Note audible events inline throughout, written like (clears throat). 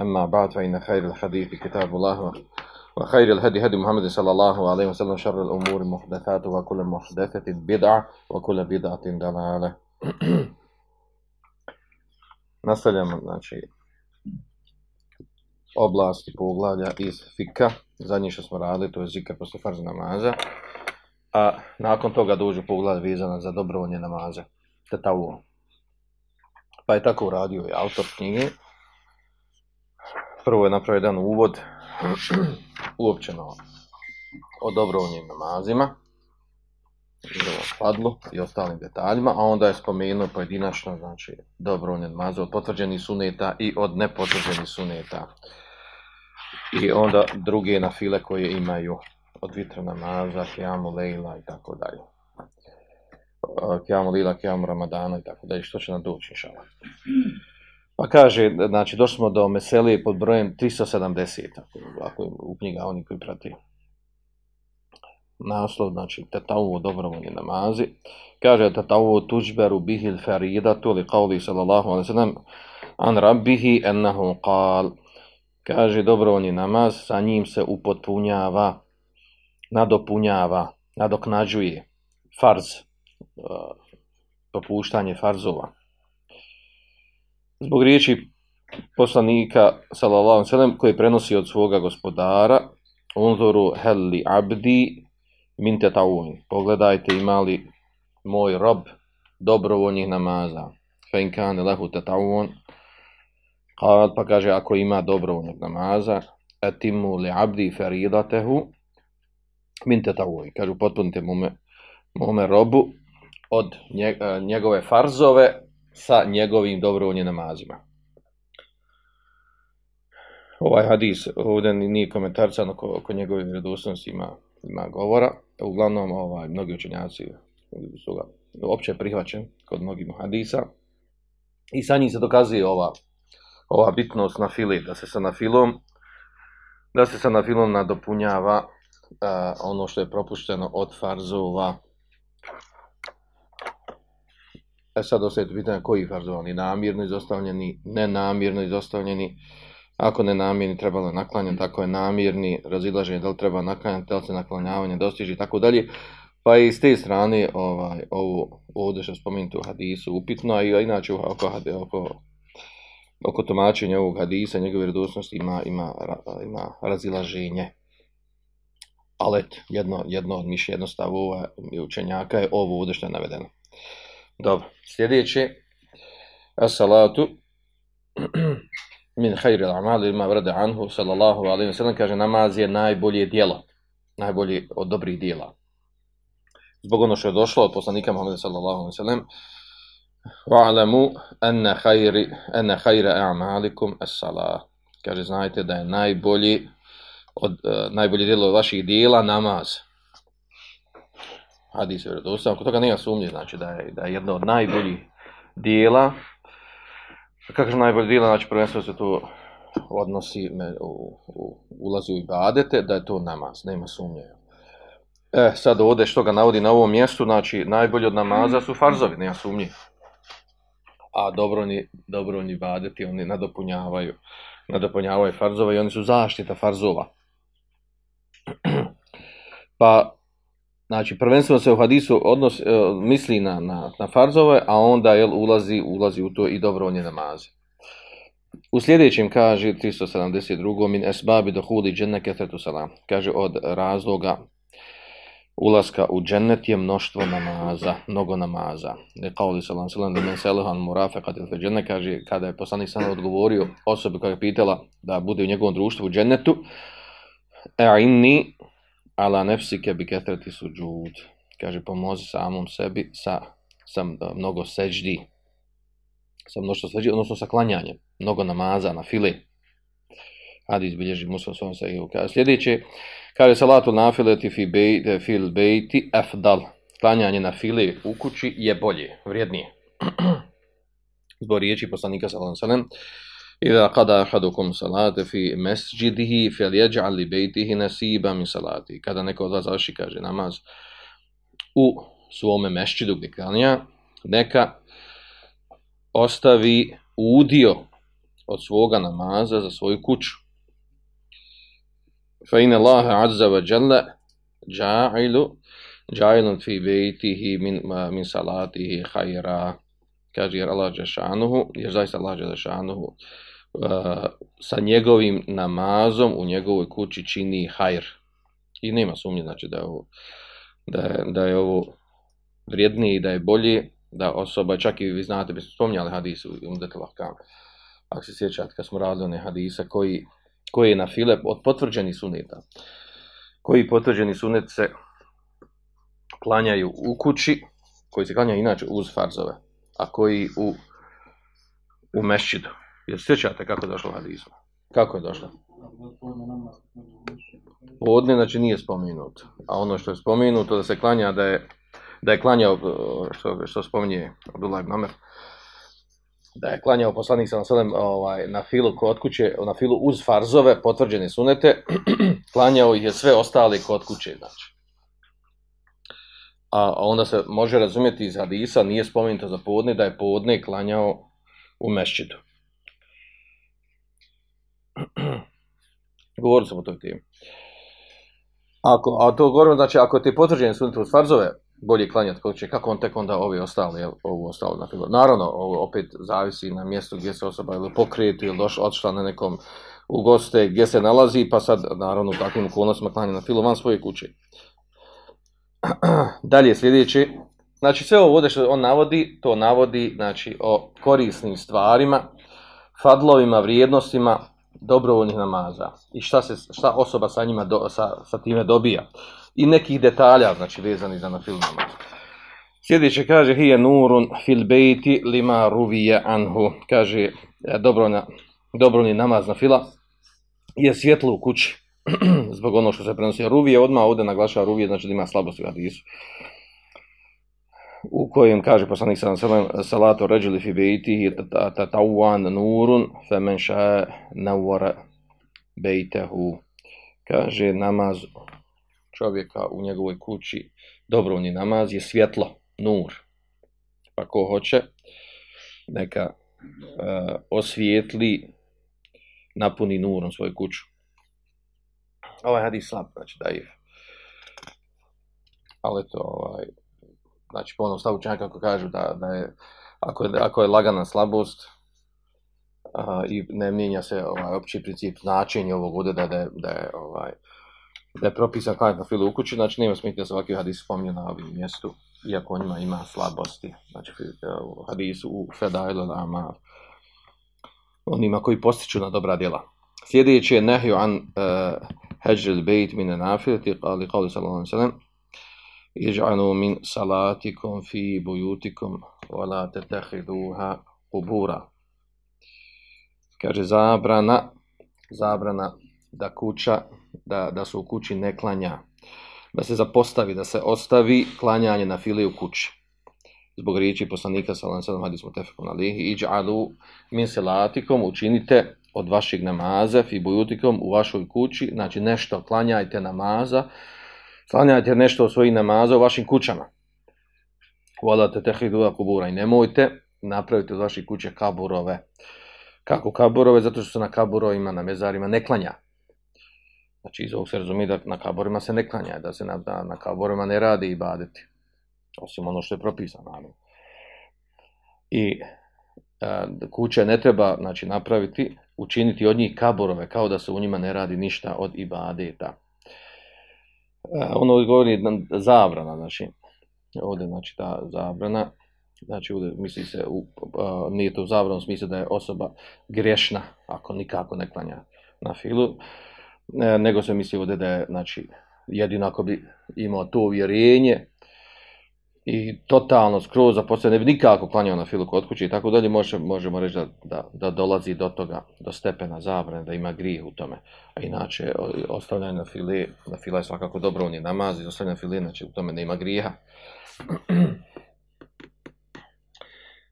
اما بعد فان خير الحديث كتاب الله وخير الهدي هدي محمد صلى الله عليه وسلم شر الامور محدثاتها وكل محدثه بدعه وكل بدعه ضلاله Nastavljamo, znači, oblasti poglavlja iz fika. Zadnji što smo radili, to je zikr posle farz namaza. A nakon toga dođu poglavlja vizana za dobrovoljne namaze. Tetavu. Pa je tako uradio i autor knjige. Prvo je napravio jedan uvod (clears throat) uopćeno o dobrovnim namazima fadlu i ostalim detaljima, a onda je spomenuo pojedinačno, znači, dobrovne namaze od potvrđenih suneta i od nepotvrđenih suneta. I onda druge na file koje imaju od vitra namaza, kjamu lejla i tako dalje. Kjamu lila, kjamu ramadana i tako dalje, što će nam doći, inšala. Pa kaže, znači, došli smo do meselije pod brojem 370, ako, ako u knjiga oni koji prati naslov, znači tetavu dobrovoljni namazi. Kaže tetavu tuđberu bihil feridatu li qavli sallallahu alaihi sallam an rabbihi ennahu qal. Kaže dobrovoljni namaz, sa njim se upotpunjava, nadopunjava, nadoknađuje farz, uh, popuštanje farzova. Zbog riječi poslanika sallallahu alejhi ve sellem koji prenosi od svoga gospodara unzuru helli abdi min tatawun Pogledajte imali moj rob dobrovoljnih namaza. fa in kana lahu tatawun qal pa kaže ako ima dobrovoljnog namaza, atimu li abdi feridatehu min tatawun Kažu potpunite mu mome robu od njegove farzove sa njegovim dobrovoljnim namazima. Ovaj hadis, ovdje nije komentarcan oko, oko njegove vjerodostojnosti ima, ima govora. Uglavnom ovaj mnogi učenjaci su ga opće prihvaćen kod mnogih hadisa. I sa njim se dokazuje ova ova bitnost na fili da se sa na filom da se sa na filom nadopunjava uh, ono što je propušteno od farzova. E sad osjeti pitanje koji farzovani, namirno izostavljeni, nenamirno izostavljeni, Ako nenamirni trebalo je naklanjati, tako je namirni, razilaženje, da li treba naklanjati, da li se naklanjavanje dostiži, tako dalje. Pa i s te strane, ovaj, ovo, ovdje što spomenuti u hadisu, upitno, a i inače oko, oko, oko tumačenja ovog hadisa, njegove redosnosti ima, ima, ima razilaženje. Ali jedno, jedno od mišlja, jedno stavova učenjaka je ovo ovdje što je navedeno. Dobro, sljedeće, as-salatu, min hajri al-amali ima vrde anhu sallallahu alaihi wa sallam. Kaže namaz je najbolje dijelo najbolje od dobrih dijela zbog ono što je došlo od poslanika Muhammeda sallallahu alaihi wa sallam wa'alamu anna hajri anna hajra a'malikum as-salah. Kaže znajte da je najbolji od uh, najbolje dijelo vaših dijela namaz hadis je vjerodostojan, oko toga nema sumnje znači da je, da je jedno od najboljih dijela kako je najbolje dijela, znači prvenstveno se to odnosi, me, u, u, ulazi u ibadete, da je to namaz, nema sumnje. E, sad ovdje što ga navodi na ovom mjestu, znači najbolje od namaza su farzovi, nema sumnje. A dobro oni, ibadeti, oni nadopunjavaju, nadopunjavaju farzova i oni su zaštita farzova. (clears throat) pa, Znači, prvenstveno se u hadisu odnos, e, misli na, na, na farzove, a onda jel, ulazi, ulazi u to i dobrovoljne namaze. U sljedećem kaže 372. Min esbabi do hudi dženne ketretu salam. Kaže od razloga ulaska u džennet je mnoštvo namaza, mnogo namaza. Ne kao li salam salam da men selehan murafe kad je dženne, kaže kada je poslanik sam odgovorio osobi koja je pitala da bude u njegovom društvu u džennetu, e inni ala nefsike bi ketreti suđud. Kaže, pomozi samom sebi sa, sa mnogo seđdi. Sa mnoštvo seđdi, odnosno sa klanjanjem. Mnogo namaza na file. Hadis bilježi muslim svom sahihu. Kaže sljedeće, kaže salatu nafileti fi bejti, fil bejti afdal. Klanjanje na file u kući je bolje, vrijednije. (clears throat) Zbog riječi poslanika sallallahu alejhi ve sellem إذا kada أحدكم صلاة fi مسجده فليجعل لبيته نسيبا من nasiba min salati. Kada neko od vas završi, kaže namaz, u svome mešćidu gdje klanja, neka ostavi udio od svoga namaza za svoju kuću. Fa inna Allaha azza wa jalla ja'ilu ja'ilun fi bejtihi min, min salatihi khayra. Kaže jer Allah Đešanuhu, jer zaista Allah Đešanuhu uh, e, sa njegovim namazom u njegovoj kući čini hajr. I nema sumnje, znači da je ovo, da je, da je ovo vrijednije i da je bolje da osoba, čak i vi znate, bi spominjali hadisu u Umdetul Ahkam, ako se sjećate kad smo radili one hadisa koji, koji je na file od potvrđeni suneta, koji potvrđeni sunet se klanjaju u kući, koji se klanjaju inače uz farzove, a koji u, u mešćidu. Jel sjećate kako je došlo hadizmu? Kako je došlo? Podne, znači nije spomenuto. A ono što je spomenuto da se klanja da je da je klanjao, što, što spominje Abdullah ibn Amr, da je klanjao poslanik sa naselem ovaj, na filu kod kuće, na filu uz farzove, potvrđene sunete, (clears throat) klanjao ih je sve ostali kod kuće, znači. A, a onda se može razumjeti iz hadisa, nije spomenuto za podne, da je podne klanjao u mešćidu. (clears throat) Govorio sam o toj temi. Ako, a to govorimo, znači, ako ti je potvrđen sunnet farzove, bolje klanjati kako će, kako on tek onda ovi ostali, jel, ovu ostalo, na primjer. Naravno, ovo opet zavisi na mjestu gdje se osoba ili pokrijetu ili došla, odšla na nekom u goste gdje se nalazi, pa sad, naravno, u takvim okolnostima klanja na filu van svoje kuće. (clears throat) Dalje, sljedeće, znači sve ovo što on navodi, to navodi, znači, o korisnim stvarima, fadlovima, vrijednostima, dobrovoljnih namaza i šta se šta osoba sa njima do, sa, sa time dobija. I nekih detalja znači vezani za nafil namaz. Sljedeće kaže hiya nurun fil bejti lima ruvije anhu. Kaže e, dobrovoljna dobrovoljni namaz na fila je svjetlo u kući. (clears throat) zbog ono što se prenosi. Ruvije odma ovde naglašava ruvije znači da ima slabost u hadisu u kojem kaže poslanik sallallahu sallam ve sellem salatu fi baytihi tatawan nurun faman sha nawara baytahu kaže namaz čovjeka u njegovoj kući dobrovni namaz je svjetlo nur. Pa ko hoće neka uh, osvijetli napuni nurom svoju kuću ovaj hadis slab znači da je ali to ovaj znači po onom stavu čak kako kažu da, da je, ako je, ako je lagana slabost a, i ne mijenja se ovaj opći princip značenja ovog ude da, da, da je ovaj da je propisan klanjati na filu u kući, znači nema smisla da se ovakvi hadis spominje na ovim mjestu, iako on ima, ima slabosti, znači hadis e, u Fedailu Amar, onima koji postiču na dobra djela. Sljedeći je nehju an uh, heđril bejt mine nafilati, ali kao sallallahu alaihi sallam, iž'anu min salatikum fi buyutikum wa la tetehidhuha qubura. Kaže zabrana zabrana da kuća da, da se u kući ne klanja da se zapostavi da se ostavi klanjanje na file u kući. Zbog riječi poslanika sallallahu alejhi ve sellem hadis mutafekun alejhi ij'alu min salatikum učinite od vašeg namaza fi bujutikom, u vašoj kući znači nešto klanjajte namaza Klanjajte nešto od svojih namaza u vašim kućama. Volate tehidu kubura i nemojte napraviti od vaših kuće kaburove. Kako kaburove? Zato što se na kaburovima, na mezarima ne klanja. Znači iz ovog se razumije da na kaburima se ne klanja, da se na, da, na kaburima ne radi i badeti. Osim ono što je propisano. Ali. I e, kuće ne treba znači, napraviti, učiniti od njih kaborove, kao da se u njima ne radi ništa od ibadeta. E, ono govori zabrana, znači, ovdje, znači, ta zabrana, znači, ovdje misli se, u, a, nije to zabrana, smislu da je osoba grešna, ako nikako ne klanja na filu, e, nego se misli ovdje da je, znači, jedino ako bi imao to uvjerenje, i totalno skroz zaposlen, ne bi nikako klanjao na filu kod kuće i tako dalje, može, možemo reći da, da, da dolazi do toga, do stepena zabrane, da ima grijeh u tome. A inače, ostavljanje na file, na fila je svakako dobro, on je namaz i ostavljanje na file, znači u tome ne ima grijeha. (clears throat)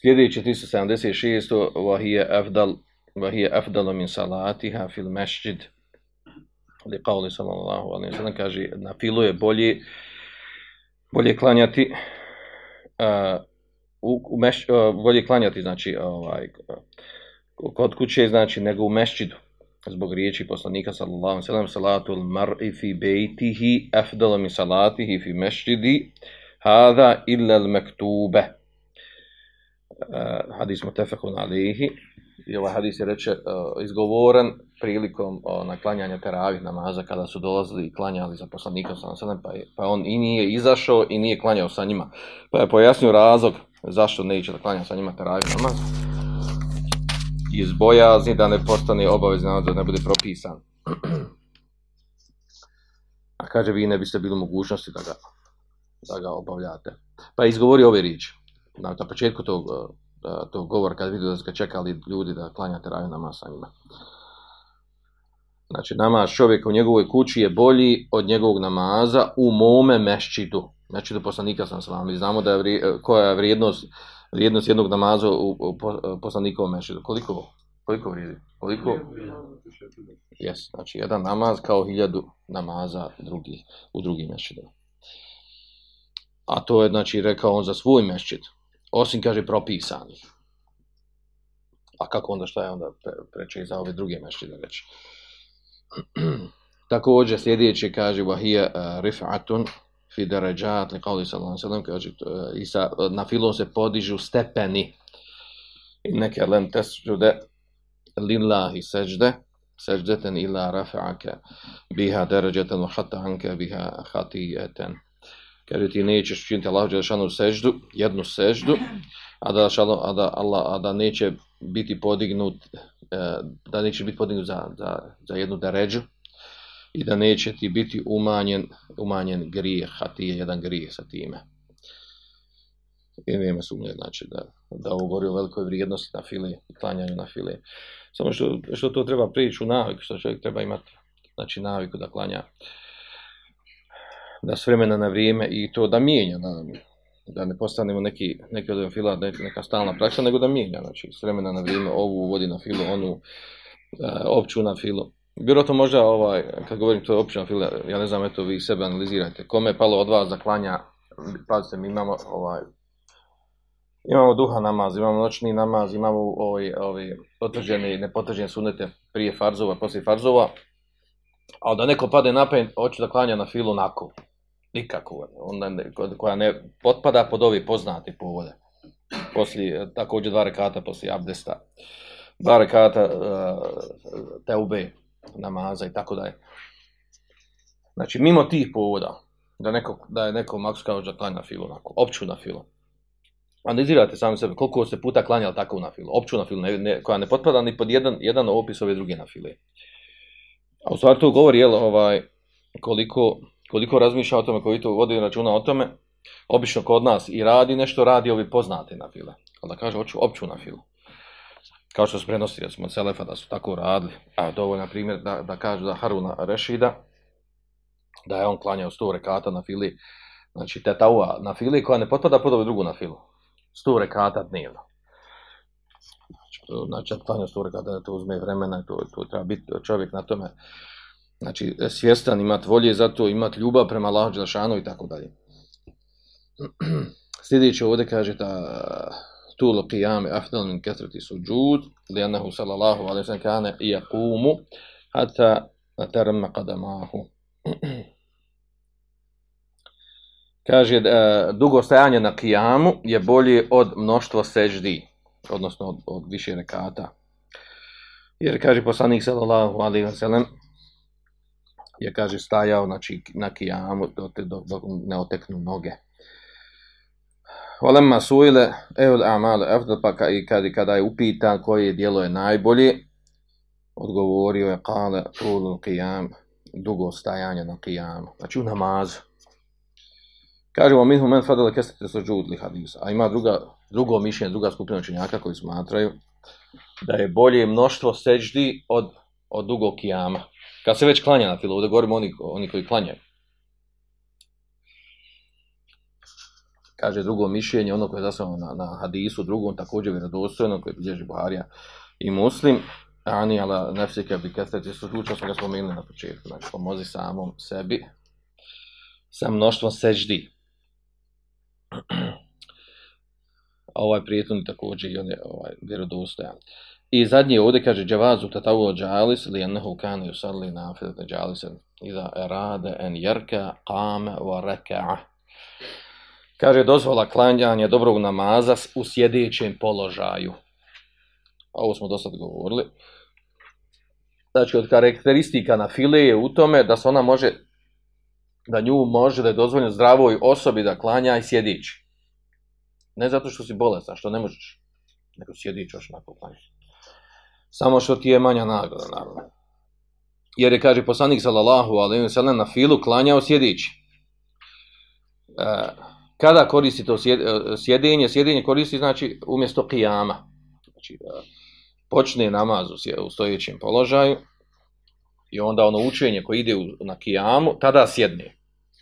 Sljedeći 376. Vahije afdal, vahije afdalo min salatiha fil mešđid. Ali qavli sallallahu alaihi wa sallam kaže, na filu je bolje, bolje klanjati uh, u, u meš, uh, bolje klanjati znači ovaj kod kuće znači nego u mešćidu. Zbog riječi poslanika sallallahu alejhi ve sellem salatu al mar'i fi baytihi afdalu min salatihi fi masjidi hada illa al maktuba uh, hadis mutafaqun alayhi i ovaj hadis je reče uh, izgovoren prilikom uh, naklanjanja teravih namaza kada su dolazili i klanjali za poslanika sallallahu pa, pa on i nije izašao i nije klanjao sa njima. Pa je pojasnio razlog zašto neće da klanja sa njima teravih namaz. Iz bojazni da ne postane obavezni namaz da ne bude propisan. A kaže vi ne biste bili mogućnosti da ga da ga obavljate. Pa je izgovorio ove riječi. Na, na početku tog e, to govor kad vidio da su čekali ljudi da klanja teraviju namaz sa njima. Znači, namaz čovjeka u njegovoj kući je bolji od njegovog namaza u mome meščidu. Meščidu znači, poslanika sam s vama. Znamo da je vri, koja je vrijednost, vrijednost jednog namaza u, u poslanikovom mešćidu. Koliko? Koliko vrijedi? Koliko? Yes, znači, jedan namaz kao hiljadu namaza drugih, u drugim mešćidima. A to je, znači, rekao on za svoj mešćid osim kaže propisani. A kako onda šta je onda preče za ove druge mešće da reći. (clears throat) Također sljedeće kaže vahija uh, eh, rif'atun fi darajat li qali sallallahu alejhi ve kaže uh, isa eh, na filon se podižu stepeni i neke lem tesđude lillahi seđde seđdeten ila rafa'aka biha darajatan wa hatta anka biha khatiyatan kaže ti nećeš činiti Allahu dželešanu seždu, jednu seždu, a da, šalo, a da, Allah, a da neće biti podignut, e, da neće biti podignut za, za, za jednu deređu i da neće ti biti umanjen, umanjen grijeh, a ti je jedan grijeh sa time. I nema sumnje, znači, da, da ovo govori o velikoj vrijednosti na file, klanjanju na file. Samo što, što to treba prići u naviku, što čovjek treba imati, znači, naviku da klanja da s vremena na vrijeme i to da mijenja, da, da ne postanemo neki, neki od fila, neka stalna praksa, nego da mijenja, znači s vremena na vrijeme ovu uvodi na filu, onu e, opću na filu. Vjerojatno možda, ovaj, kad govorim to je opću na filu, ja ne znam, eto vi sebe analizirajte, kome je palo od vas da klanja, pazite, mi imamo ovaj, Imamo duha namaz, imamo noćni namaz, imamo ovaj, ovaj, potvrđene i nepotvrđene sunete prije farzova, poslije farzova. A da neko pade na pen, hoće da klanja na filu nakon nikako, onda ne, koja ne potpada pod ovi poznati povode. Poslije, također dva rekata poslije abdesta, dva rekata uh, teube, namaza i tako dalje. Znači, mimo tih povoda, da, neko, da je neko maks kao da klanja filu, onako, opću na filu. Analizirate sami sebe, koliko se puta klanjali tako na filu, opću na filu, ne, ne, koja ne potpada ni pod jedan, jedan opis ove druge na file. A u stvari to govori, jel, ovaj, koliko, koliko razmišlja o tome, koliko vodi računa o tome, obično kod nas i radi nešto, radi ovi poznate na file. Onda kaže, hoću opću na filu. Kao što se prenosi, smo Selefa da su tako radili. A dovoljna na primjer, da, da kaže da Haruna Rešida, da je on klanjao sto rekata na fili, znači tetaua na fili, koja ne potpada pod ovu drugu na filu. Sto rekata dnevno. Znači, znači klanjao sto rekata, to uzme vremena, to, to treba biti čovjek na tome znači svjestan, imat volje za to, imat ljubav prema Allahu Đelšanu i tako dalje. (clears throat) Sljedeće ovdje kaže da tu qiyame afdal min kathrati sujud li annahu sallallahu alejhi ve sellem kana yaqumu hatta tarma qadamahu (clears throat) kaže da dugo stajanje na kijamu je bolje od mnoštva seždi odnosno od, od više rekata jer kaže poslanik sallallahu alejhi ve sellem je, kaže, stajao znači, na kijamu dok, dok, dok ne oteknu noge. Olemma suile, eul amal, afdal pa i kad, kada je upitan koje djelo je najbolje, odgovorio je, kale, tulul qiyam, dugo stajanje na kijamu, znači u namazu. Kažemo minhu men fadala kestete sa džudli hadisa. A ima druga, drugo mišljenje, druga skupina učenjaka koji smatraju da je bolje mnoštvo seđdi od, od dugog kijama. Kad se već klanja na filu, ovdje govorimo oni, oni koji klanjaju. Kaže drugo mišljenje, ono koje je zasnovano na, na hadisu, drugom također vjerodostojno, koje bilježi Buharija i Muslim, ani ala nefsike bi kesete suđud, što smo ga spomenuli na početku. Znači, pomozi samom sebi sa mnoštvom seđdi. ovaj prijetun također i on je ovaj, vjerodostojan. I zadnje ovdje kaže džavazu tatavu džalis li ennehu kane usadli na afidat džalisen iza erade en jerka kame wa reka'a. Kaže dozvola klanjanje dobrog namaza u sjedećem položaju. Ovo smo do sad govorili. Znači od karakteristika na file je u tome da se ona može da nju može da je dozvoljeno zdravoj osobi da klanja i sjedići. Ne zato što si bolestan, što ne možeš, nego sjedići još nakon klanja. Samo što ti je manja nagrada, naravno. Jer je, kaže poslanik sallallahu alaihi wa sallam, na filu klanjao sjedići. E, kada koristi to e, sjedenje? Sjedenje koristi, znači, umjesto kijama. Znači, e, počne namaz u stojećem položaju i onda ono učenje koje ide na kijamu, tada sjedne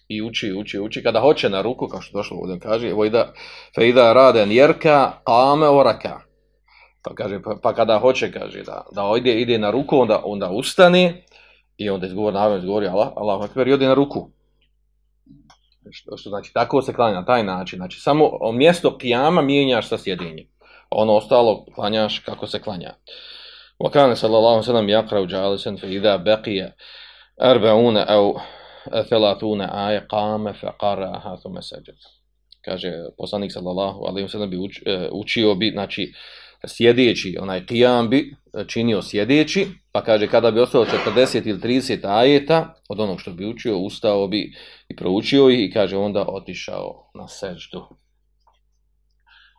i uči, uči, uči, kada hoće na ruku, kao što došlo ovdje kaže, vojda, fejda raden jerka, ame oraka. Pa, kaže, pa, pa, kada hoće, kaže, da, da ide, ide na ruku, onda, onda ustane i onda izgovor, naravno izgovori Allah, Allah akbar i ode na ruku. Što, što znači, tako se klanja na taj način. Znači, samo mjesto kijama mijenjaš sa sjedinjem. Ono ostalo klanjaš kako se klanja. Vakane sallallahu sallam jakra u džalisen fe ida beqije arbauna au felatune aje kame fe qaraha thumma sajada. Kaže poslanik sallallahu alaihi wa sallam bi uč, e, učio bi, znači, sjedeći, onaj qiyam bi e, činio sjedeći, pa kaže kada bi ostalo 40 ili 30 ajeta od onog što bi učio, ustao bi i proučio ih i kaže onda otišao na seždu.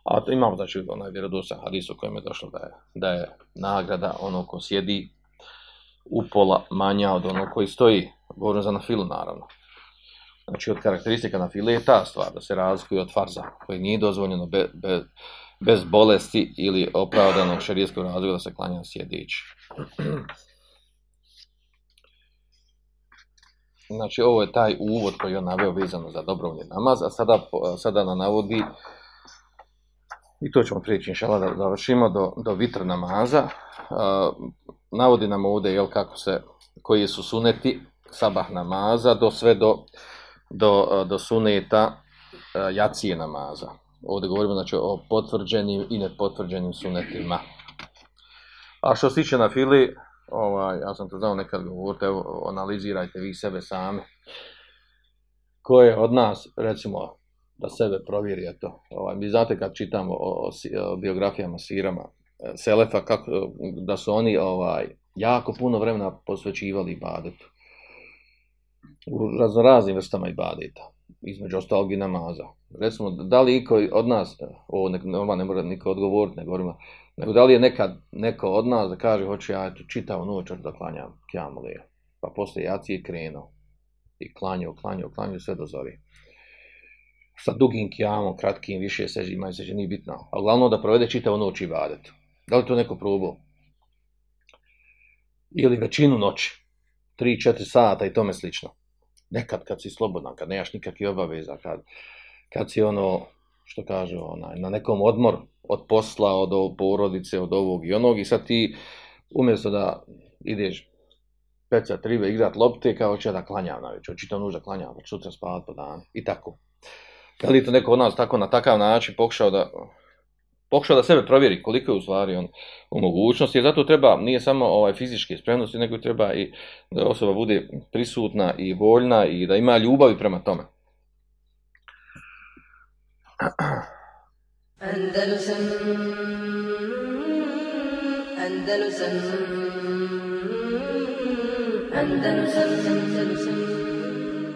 A to imamo znači onaj vjerodostan hadis u kojem je došlo da je, da je nagrada ono ko sjedi upola manja od onog koji stoji. Govorim za nafilu, naravno. Znači, od karakteristika nafile je ta stvar, da se razlikuje od farza, koji nije dozvoljeno be, be, bez bolesti ili opravdanog šarijskog razloga da se klanja sjedići. Znači, ovo je taj uvod koji on naveo vezano za dobrovni namaz, a sada, sada na navodi, i to ćemo prijeći, inšala, da završimo do, do vitr namaza. Uh, navodi nam ovdje, jel, kako se, koji su suneti, sabah namaza do sve do, do, do suneta uh, jacije namaza. Ovdje govorimo znači, o potvrđenim i nepotvrđenim sunetima. A što se tiče na fili, ovaj, ja sam to znao nekad govoriti, evo, analizirajte vi sebe sami. Ko je od nas, recimo, da sebe provjeri eto. Ovaj, mi znate kad čitamo o, o, o biografijama sirama e, Selefa, kako, da su oni ovaj jako puno vremena posvećivali ibadetu u raznoraznim vrstama ibadeta, između ostalog i namaza. Recimo, da li iko od nas, ovo ne, normalno ne mora niko odgovoriti, ne govorimo, nego da li je nekad neko od nas da kaže, hoće ja eto, čitavu noć da klanjam kjamulije, pa posle jacije krenuo i klanjao, klanjao, klanjao sve do zori. Sa dugim kjamom, kratkim, više seži, imaju seži, nije bitno. A glavno da provede čitavu noć ibadetu. Da li to neko probao? Ili većinu noći, 3-4 sata i tome slično nekad kad si slobodan, kad nemaš nikakve obaveza, kad, kad si ono, što kaže, onaj, na nekom odmoru od posla, od ovog porodice, od ovog i onog, i sad ti, umjesto da ideš peca tribe, igrat lopte, kao će da klanjam na večer, očito nužda klanjam, pa sutra spavat po dan, i tako. Da li to neko od nas tako na takav način pokušao da pokušao da sebe provjeri koliko je u stvari on u mogućnosti, jer zato treba, nije samo ovaj fizičke spremnosti, nego treba i da osoba bude prisutna i voljna i da ima ljubavi prema tome. Andalusam Andalusam Andalusam Andalusam